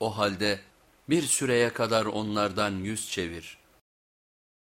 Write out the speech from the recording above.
O halde bir süreye kadar onlardan yüz çevir.